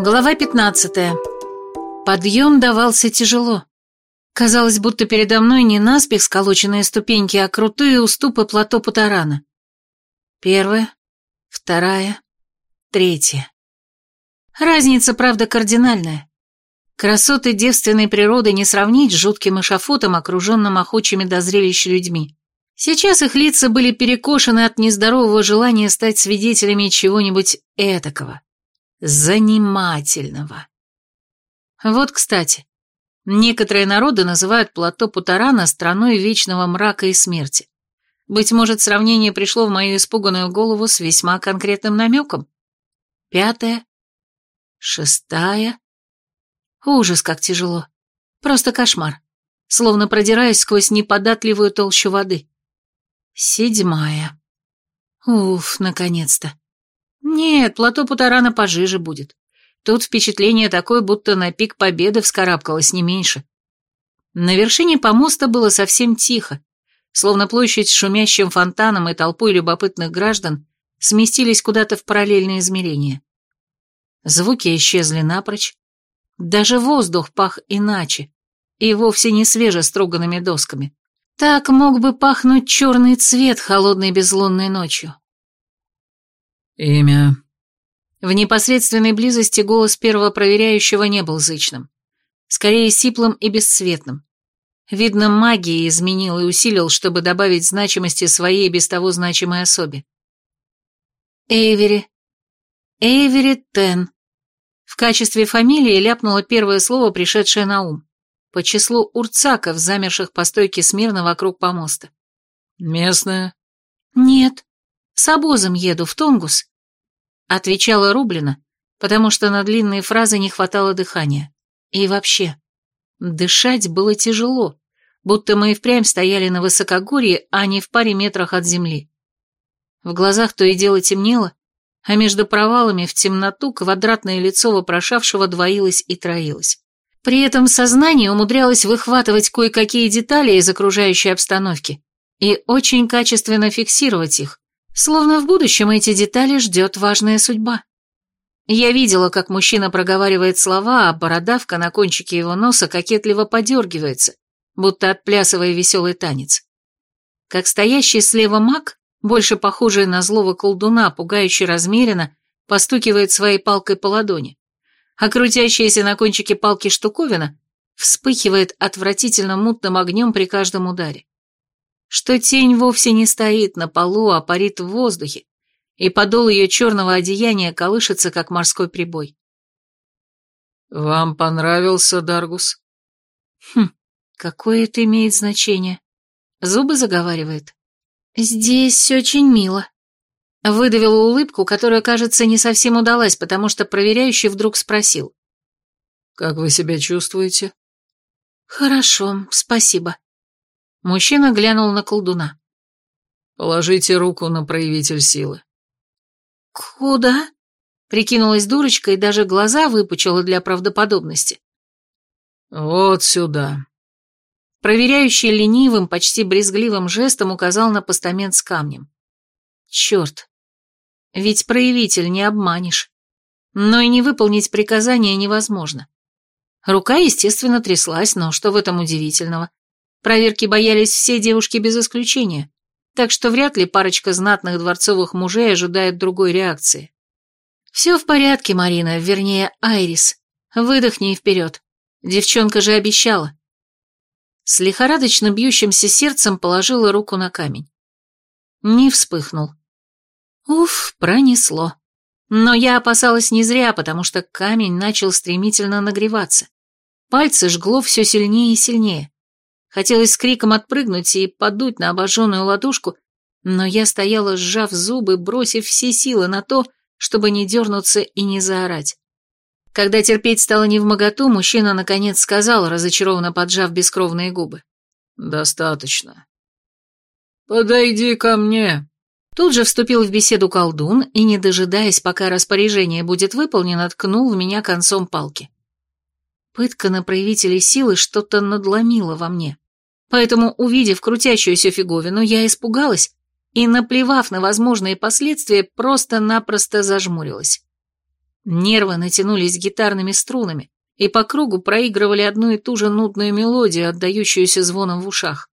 Глава 15. Подъем давался тяжело. Казалось, будто передо мной не наспех сколоченные ступеньки, а крутые уступы плато Путарана. Первая, вторая, третья. Разница, правда, кардинальная. Красоты девственной природы не сравнить с жутким эшафотом, окруженным охочими до зрелища людьми. Сейчас их лица были перекошены от нездорового желания стать свидетелями чего-нибудь этакого, занимательного. Вот, кстати, некоторые народы называют плато Путарана страной вечного мрака и смерти. Быть может, сравнение пришло в мою испуганную голову с весьма конкретным намеком. Пятая, шестая. Ужас, как тяжело. Просто кошмар. Словно продираясь сквозь неподатливую толщу воды. Седьмая. Уф, наконец-то. Нет, плато Путарана пожиже будет. Тут впечатление такое, будто на пик победы вскарабкалось не меньше. На вершине помоста было совсем тихо, словно площадь с шумящим фонтаном и толпой любопытных граждан сместились куда-то в параллельные измерения. Звуки исчезли напрочь. Даже воздух пах иначе, и вовсе не свежеструганными досками. Так мог бы пахнуть черный цвет холодной безлунной ночью. «Имя?» В непосредственной близости голос первого проверяющего не был зычным. Скорее, сиплым и бесцветным. Видно, магия изменил и усилил, чтобы добавить значимости своей без того значимой особе. Эйвери. Эйвери Тен. В качестве фамилии ляпнуло первое слово, пришедшее на ум по числу урцаков, замерших по стойке смирно вокруг помоста. «Местная?» «Нет, с обозом еду в Тонгус», — отвечала Рублина, потому что на длинные фразы не хватало дыхания. И вообще, дышать было тяжело, будто мы и впрямь стояли на высокогорье, а не в паре метрах от земли. В глазах то и дело темнело, а между провалами в темноту квадратное лицо вопрошавшего двоилось и троилось. При этом сознание умудрялось выхватывать кое-какие детали из окружающей обстановки и очень качественно фиксировать их, словно в будущем эти детали ждет важная судьба. Я видела, как мужчина проговаривает слова, а бородавка на кончике его носа кокетливо подергивается, будто отплясывая веселый танец. Как стоящий слева маг, больше похожий на злого колдуна, пугающе размеренно, постукивает своей палкой по ладони а крутящаяся на кончике палки штуковина вспыхивает отвратительно мутным огнем при каждом ударе. Что тень вовсе не стоит на полу, а парит в воздухе, и подол ее черного одеяния колышется, как морской прибой. «Вам понравился, Даргус?» «Хм, какое это имеет значение?» Зубы заговаривает. «Здесь очень мило», Выдавила улыбку, которая, кажется, не совсем удалась, потому что проверяющий вдруг спросил. «Как вы себя чувствуете?» «Хорошо, спасибо». Мужчина глянул на колдуна. «Положите руку на проявитель силы». «Куда?» Прикинулась дурочка и даже глаза выпучила для правдоподобности. «Вот сюда». Проверяющий ленивым, почти брезгливым жестом указал на постамент с камнем. Черт. Ведь проявитель не обманешь. Но и не выполнить приказание невозможно. Рука, естественно, тряслась, но что в этом удивительного? Проверки боялись все девушки без исключения, так что вряд ли парочка знатных дворцовых мужей ожидает другой реакции. «Все в порядке, Марина, вернее, Айрис. Выдохни и вперед. Девчонка же обещала». С лихорадочно бьющимся сердцем положила руку на камень. Не вспыхнул. Уф, пронесло. Но я опасалась не зря, потому что камень начал стремительно нагреваться. Пальцы жгло все сильнее и сильнее. Хотелось с криком отпрыгнуть и подуть на обожженную ладошку, но я стояла, сжав зубы, бросив все силы на то, чтобы не дернуться и не заорать. Когда терпеть стало невмоготу, мужчина наконец сказал, разочарованно поджав бескровные губы. «Достаточно». «Подойди ко мне», Тут же вступил в беседу колдун и, не дожидаясь, пока распоряжение будет выполнено, ткнул в меня концом палки. Пытка на проявителей силы что-то надломила во мне. Поэтому, увидев крутящуюся фиговину, я испугалась и, наплевав на возможные последствия, просто-напросто зажмурилась. Нервы натянулись гитарными струнами и по кругу проигрывали одну и ту же нудную мелодию, отдающуюся звоном в ушах.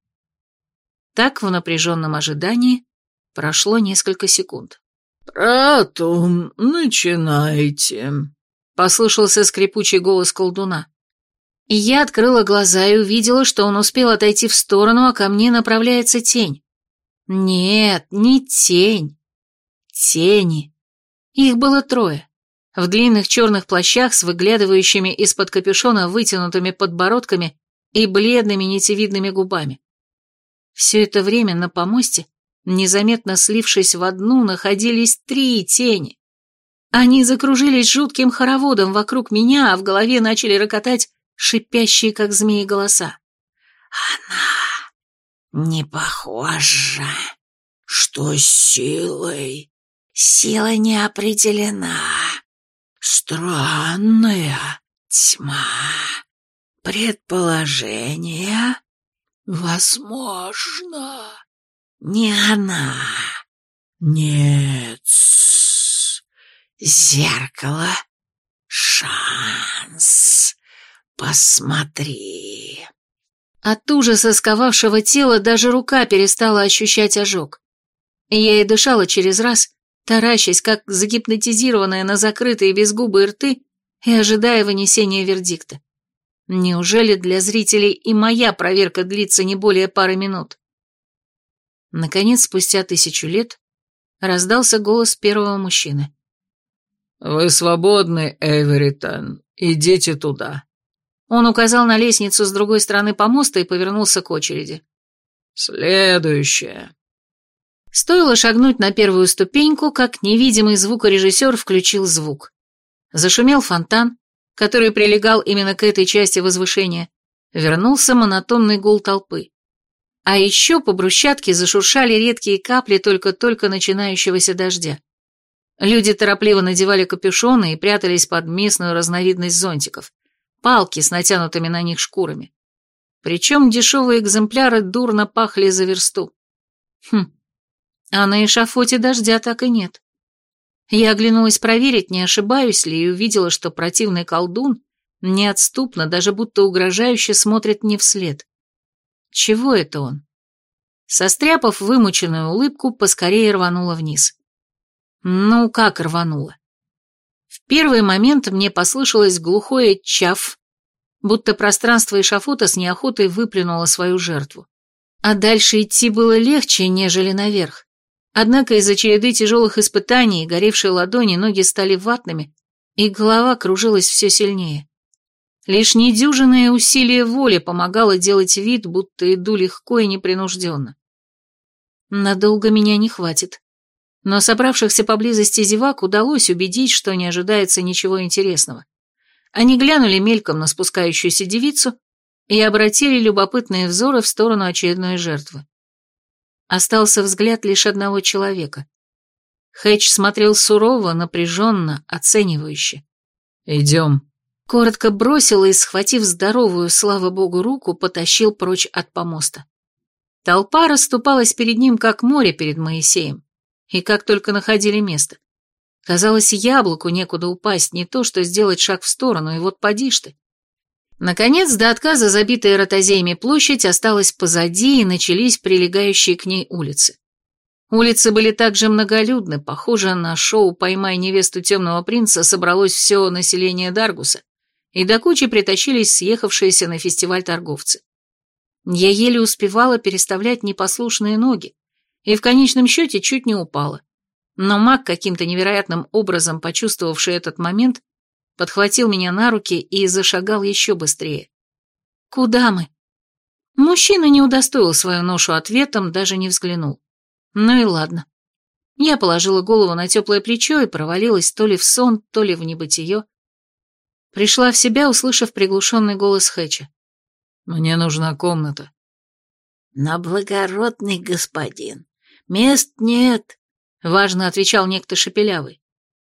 Так в напряженном ожидании прошло несколько секунд. «Пратум, начинайте», — послышался скрипучий голос колдуна. Я открыла глаза и увидела, что он успел отойти в сторону, а ко мне направляется тень. Нет, не тень. Тени. Их было трое. В длинных черных плащах с выглядывающими из-под капюшона вытянутыми подбородками и бледными нитевидными губами. Все это время на помосте, незаметно слившись в одну, находились три тени. Они закружились жутким хороводом вокруг меня, а в голове начали рокотать шипящие, как змеи, голоса. «Она не похожа. Что силой? Сила не определена. Странная тьма. Предположение? Возможно. Не она. Нет. Зеркало. Шанс. Посмотри. От ужаса сковавшего тела даже рука перестала ощущать ожог. Я и дышала через раз, таращась, как загипнотизированная на закрытые безгубые рты и ожидая вынесения вердикта. Неужели для зрителей и моя проверка длится не более пары минут? Наконец, спустя тысячу лет, раздался голос первого мужчины. «Вы свободны, Эверитон. Идите туда». Он указал на лестницу с другой стороны помоста и повернулся к очереди. «Следующее». Стоило шагнуть на первую ступеньку, как невидимый звукорежиссер включил звук. Зашумел фонтан, который прилегал именно к этой части возвышения. Вернулся монотонный гул толпы. А еще по брусчатке зашуршали редкие капли только-только начинающегося дождя. Люди торопливо надевали капюшоны и прятались под местную разновидность зонтиков палки с натянутыми на них шкурами. Причем дешевые экземпляры дурно пахли за версту. Хм, а на эшафоте дождя так и нет. Я оглянулась проверить, не ошибаюсь ли, и увидела, что противный колдун неотступно, даже будто угрожающе смотрит мне вслед. Чего это он? Состряпав вымученную улыбку, поскорее рванула вниз. Ну, как рванула? В первый момент мне послышалось глухое чав, будто пространство эшафота с неохотой выплюнуло свою жертву. А дальше идти было легче, нежели наверх. Однако из-за череды тяжелых испытаний горевшей ладони ноги стали ватными, и голова кружилась все сильнее. Лишь недюжинное усилие воли помогало делать вид, будто иду легко и непринужденно. Надолго меня не хватит но собравшихся поблизости зевак удалось убедить, что не ожидается ничего интересного. Они глянули мельком на спускающуюся девицу и обратили любопытные взоры в сторону очередной жертвы. Остался взгляд лишь одного человека. Хэтч смотрел сурово, напряженно, оценивающе. «Идем». Коротко бросил и, схватив здоровую, слава богу, руку, потащил прочь от помоста. Толпа расступалась перед ним, как море перед Моисеем и как только находили место. Казалось, яблоку некуда упасть, не то что сделать шаг в сторону, и вот поди ж ты. Наконец, до отказа забитая ротозеями площадь осталась позади, и начались прилегающие к ней улицы. Улицы были также многолюдны, похоже на шоу «Поймай невесту темного принца» собралось все население Даргуса, и до кучи притащились съехавшиеся на фестиваль торговцы. Я еле успевала переставлять непослушные ноги, и в конечном счете чуть не упала. Но маг, каким-то невероятным образом почувствовавший этот момент, подхватил меня на руки и зашагал еще быстрее. «Куда мы?» Мужчина не удостоил свою ношу ответом, даже не взглянул. Ну и ладно. Я положила голову на теплое плечо и провалилась то ли в сон, то ли в небытие. Пришла в себя, услышав приглушенный голос Хэтча. «Мне нужна комната». «На благородный господин. «Мест нет», — важно отвечал некто шепелявый.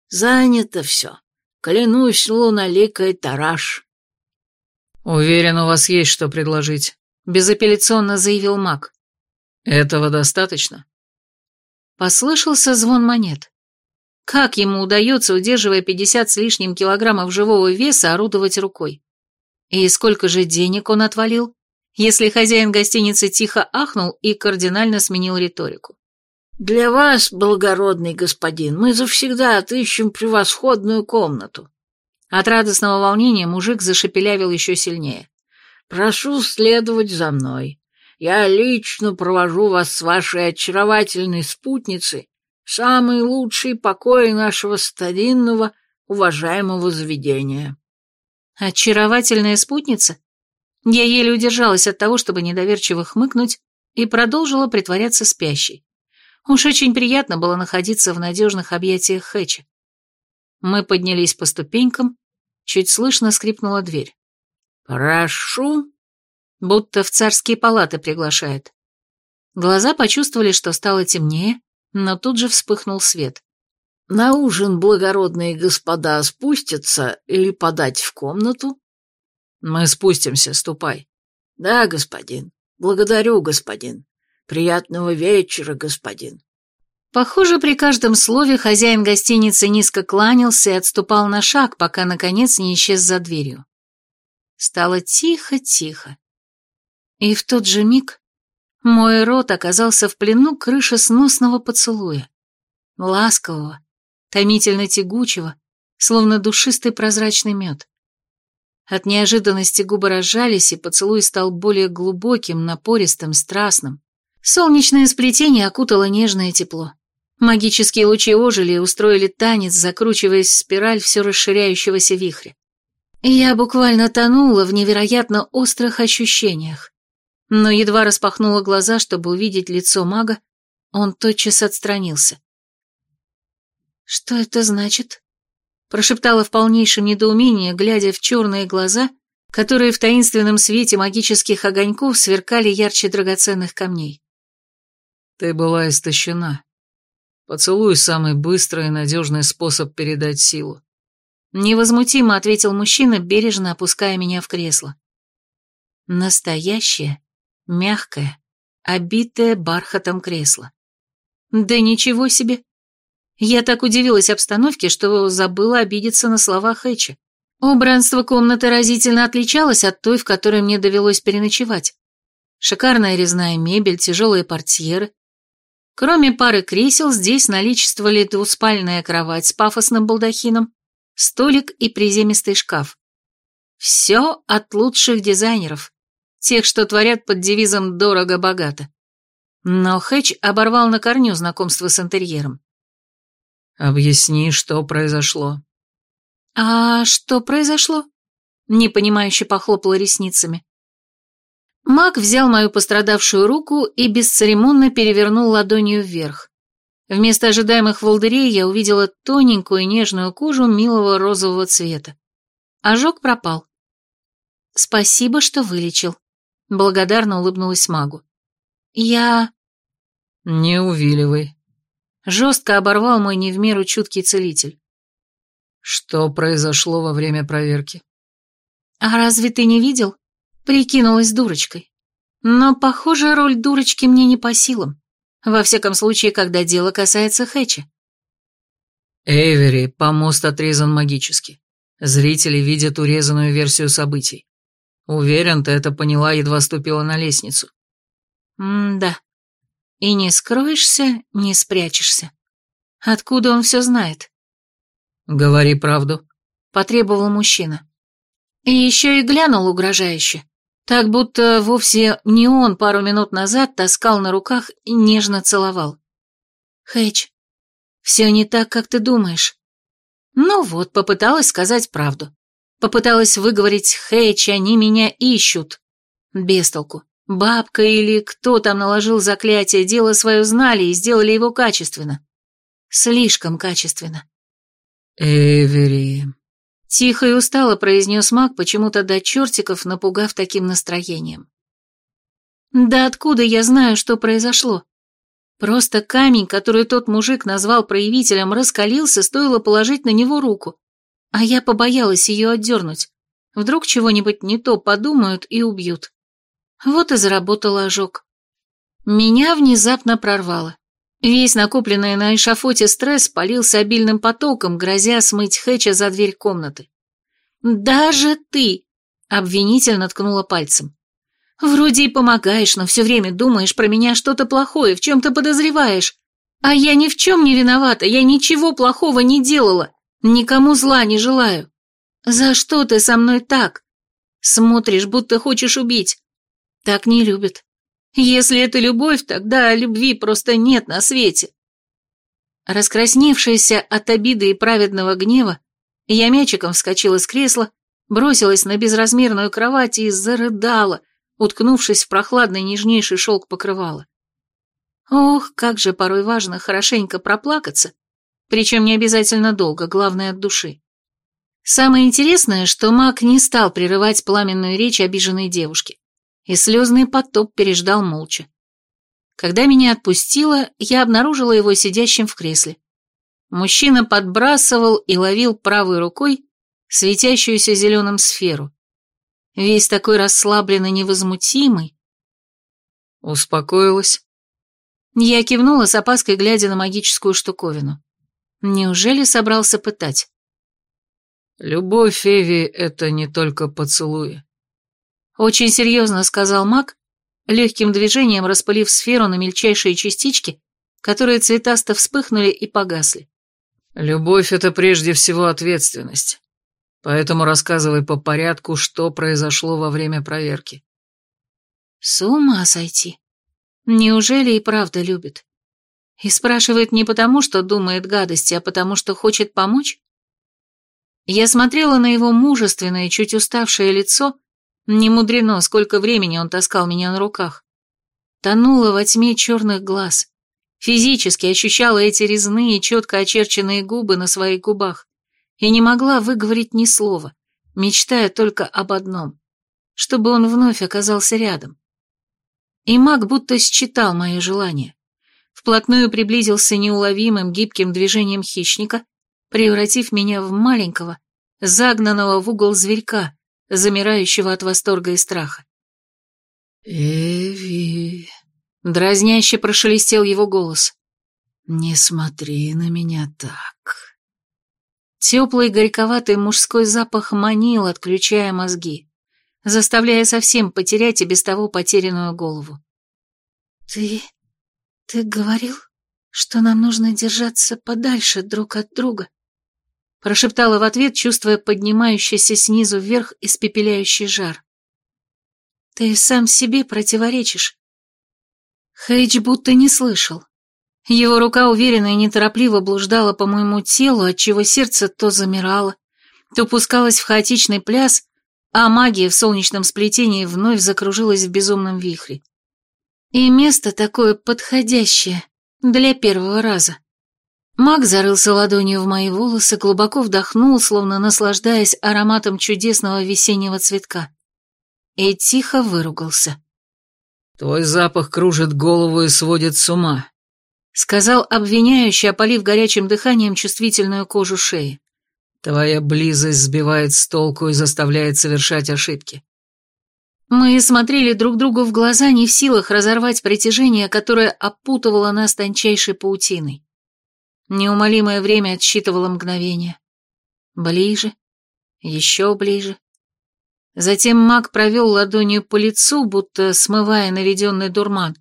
«Занято все. Клянусь луналикой тараш». «Уверен, у вас есть что предложить», — безапелляционно заявил маг. «Этого достаточно?» Послышался звон монет. Как ему удается, удерживая 50 с лишним килограммов живого веса, орудовать рукой? И сколько же денег он отвалил, если хозяин гостиницы тихо ахнул и кардинально сменил риторику? «Для вас, благородный господин, мы завсегда отыщем превосходную комнату». От радостного волнения мужик зашепелявил еще сильнее. «Прошу следовать за мной. Я лично провожу вас с вашей очаровательной спутницей в самые лучшие покои нашего старинного, уважаемого заведения». «Очаровательная спутница?» Я еле удержалась от того, чтобы недоверчиво хмыкнуть, и продолжила притворяться спящей. Уж очень приятно было находиться в надежных объятиях Хэтча. Мы поднялись по ступенькам, чуть слышно скрипнула дверь. «Прошу», будто в царские палаты приглашает. Глаза почувствовали, что стало темнее, но тут же вспыхнул свет. «На ужин благородные господа спустятся или подать в комнату?» «Мы спустимся, ступай». «Да, господин. Благодарю, господин. Приятного вечера, господин». Похоже, при каждом слове хозяин гостиницы низко кланялся и отступал на шаг, пока, наконец, не исчез за дверью. Стало тихо-тихо. И в тот же миг мой рот оказался в плену крышесносного поцелуя. Ласкового, томительно тягучего, словно душистый прозрачный мед. От неожиданности губы разжались, и поцелуй стал более глубоким, напористым, страстным. Солнечное сплетение окутало нежное тепло. Магические лучи ожили и устроили танец, закручиваясь в спираль все расширяющегося вихря. Я буквально тонула в невероятно острых ощущениях. Но едва распахнула глаза, чтобы увидеть лицо мага, он тотчас отстранился. «Что это значит?» прошептала в полнейшем недоумении, глядя в черные глаза, которые в таинственном свете магических огоньков сверкали ярче драгоценных камней. «Ты была истощена. Поцелуй — самый быстрый и надежный способ передать силу». Невозмутимо ответил мужчина, бережно опуская меня в кресло. Настоящее, мягкое, обитое бархатом кресло. Да ничего себе! Я так удивилась обстановке, что забыла обидеться на слова Хэча. Убранство комнаты разительно отличалось от той, в которой мне довелось переночевать. Шикарная резная мебель, тяжелые портьеры. Кроме пары кресел, здесь наличествовали двуспальная кровать с пафосным балдахином, столик и приземистый шкаф. Все от лучших дизайнеров, тех, что творят под девизом «дорого-богато». Но Хэтч оборвал на корню знакомство с интерьером. «Объясни, что произошло». «А что произошло?» Непонимающе похлопала ресницами. Маг взял мою пострадавшую руку и бесцеремонно перевернул ладонью вверх. Вместо ожидаемых волдырей я увидела тоненькую нежную кожу милого розового цвета. Ожог пропал. «Спасибо, что вылечил», — благодарно улыбнулась магу. «Я...» «Не увиливай», Жестко оборвал мой не в меру чуткий целитель. Что произошло во время проверки? А разве ты не видел? Прикинулась дурочкой. Но, похоже, роль дурочки мне не по силам. Во всяком случае, когда дело касается Хэтча. Эйвери, помост отрезан магически. Зрители видят урезанную версию событий. Уверен, ты это поняла, едва ступила на лестницу. М-да. И не скроешься, не спрячешься. Откуда он все знает? Говори правду, потребовал мужчина. И еще и глянул угрожающе, так будто вовсе не он пару минут назад таскал на руках и нежно целовал. Хэч, все не так, как ты думаешь. Ну вот, попыталась сказать правду. Попыталась выговорить, Хэч, они меня ищут. Без толку. Бабка или кто там наложил заклятие, дело свое знали и сделали его качественно. Слишком качественно. Эвери. Тихо и устало произнес маг, почему-то до чертиков напугав таким настроением. Да откуда я знаю, что произошло? Просто камень, который тот мужик назвал проявителем, раскалился, стоило положить на него руку. А я побоялась ее отдернуть. Вдруг чего-нибудь не то подумают и убьют. Вот и заработал ожог. Меня внезапно прорвало. Весь накопленный на эшафоте стресс полился обильным потоком, грозя смыть Хэтча за дверь комнаты. «Даже ты!» — обвинительно ткнула пальцем. «Вроде и помогаешь, но все время думаешь про меня что-то плохое, в чем-то подозреваешь. А я ни в чем не виновата, я ничего плохого не делала, никому зла не желаю. За что ты со мной так? Смотришь, будто хочешь убить. Так не любят. Если это любовь, тогда любви просто нет на свете. Раскрасневшаяся от обиды и праведного гнева, я мячиком вскочила с кресла, бросилась на безразмерную кровать и зарыдала, уткнувшись в прохладный нежнейший шелк покрывала. Ох, как же порой важно хорошенько проплакаться, причем не обязательно долго, главное от души. Самое интересное, что маг не стал прерывать пламенную речь обиженной девушки и слезный потоп переждал молча. Когда меня отпустило, я обнаружила его сидящим в кресле. Мужчина подбрасывал и ловил правой рукой светящуюся зеленым сферу. Весь такой расслабленный, невозмутимый. Успокоилась. Я кивнула с опаской, глядя на магическую штуковину. Неужели собрался пытать? Любовь, Эви, это не только поцелуи. Очень серьезно сказал маг, легким движением распылив сферу на мельчайшие частички, которые цветасто вспыхнули и погасли. «Любовь — это прежде всего ответственность. Поэтому рассказывай по порядку, что произошло во время проверки». «С ума сойти. Неужели и правда любит? И спрашивает не потому, что думает гадости, а потому, что хочет помочь?» Я смотрела на его мужественное, чуть уставшее лицо, не мудрено, сколько времени он таскал меня на руках. Тонула во тьме черных глаз. Физически ощущала эти резные, четко очерченные губы на своих губах и не могла выговорить ни слова, мечтая только об одном — чтобы он вновь оказался рядом. И маг будто считал мое желание. Вплотную приблизился неуловимым гибким движением хищника, превратив меня в маленького, загнанного в угол зверька, замирающего от восторга и страха. «Эви...» — дразняще прошелестел его голос. «Не смотри на меня так». Теплый горьковатый мужской запах манил, отключая мозги, заставляя совсем потерять и без того потерянную голову. «Ты... ты говорил, что нам нужно держаться подальше друг от друга?» Прошептала в ответ, чувствуя поднимающийся снизу вверх испепеляющий жар. «Ты сам себе противоречишь». Хейдж будто не слышал. Его рука уверенно и неторопливо блуждала по моему телу, отчего сердце то замирало, то пускалось в хаотичный пляс, а магия в солнечном сплетении вновь закружилась в безумном вихре. И место такое подходящее для первого раза. Маг зарылся ладонью в мои волосы, глубоко вдохнул, словно наслаждаясь ароматом чудесного весеннего цветка. И тихо выругался. «Твой запах кружит голову и сводит с ума», — сказал обвиняющий, опалив горячим дыханием чувствительную кожу шеи. «Твоя близость сбивает с толку и заставляет совершать ошибки». Мы смотрели друг другу в глаза, не в силах разорвать притяжение, которое опутывало нас тончайшей паутиной. Неумолимое время отсчитывало мгновение. Ближе, еще ближе. Затем маг провел ладонью по лицу, будто смывая наведенный дурман,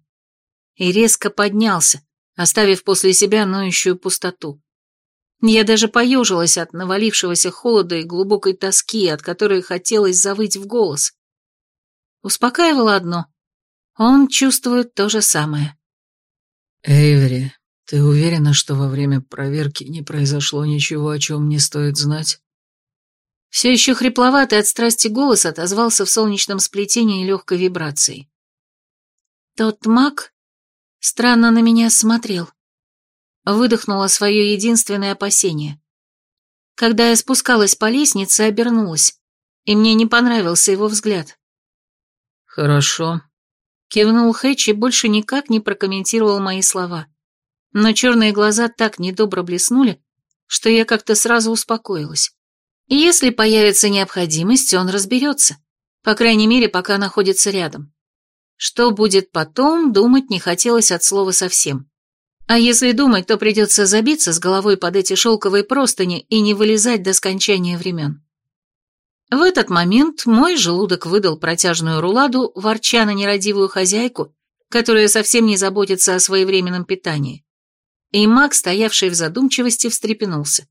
и резко поднялся, оставив после себя ноющую пустоту. Я даже поежилась от навалившегося холода и глубокой тоски, от которой хотелось завыть в голос. Успокаивало одно. Он чувствует то же самое. «Эйвери, «Ты уверена, что во время проверки не произошло ничего, о чем не стоит знать?» Все еще хрипловатый от страсти голос отозвался в солнечном сплетении легкой вибрацией. Тот маг странно на меня смотрел. Выдохнула свое единственное опасение. Когда я спускалась по лестнице, обернулась, и мне не понравился его взгляд. «Хорошо», — кивнул Хэтч и больше никак не прокомментировал мои слова но черные глаза так недобро блеснули, что я как-то сразу успокоилась. И если появится необходимость, он разберется, по крайней мере, пока находится рядом. Что будет потом, думать не хотелось от слова совсем. А если думать, то придется забиться с головой под эти шелковые простыни и не вылезать до скончания времен. В этот момент мой желудок выдал протяжную руладу, ворча на нерадивую хозяйку, которая совсем не заботится о своевременном питании. И маг, стоявший в задумчивости, встрепенулся.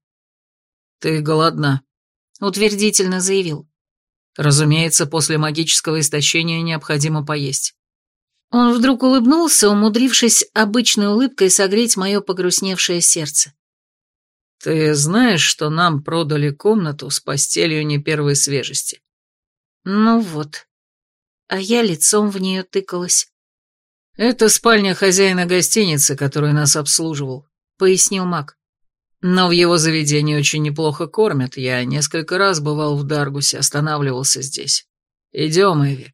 «Ты голодна», — утвердительно заявил. «Разумеется, после магического истощения необходимо поесть». Он вдруг улыбнулся, умудрившись обычной улыбкой согреть мое погрустневшее сердце. «Ты знаешь, что нам продали комнату с постелью не первой свежести?» «Ну вот. А я лицом в нее тыкалась». «Это спальня хозяина гостиницы, который нас обслуживал», — пояснил маг. «Но в его заведении очень неплохо кормят. Я несколько раз бывал в Даргусе, останавливался здесь. Идем, Эви.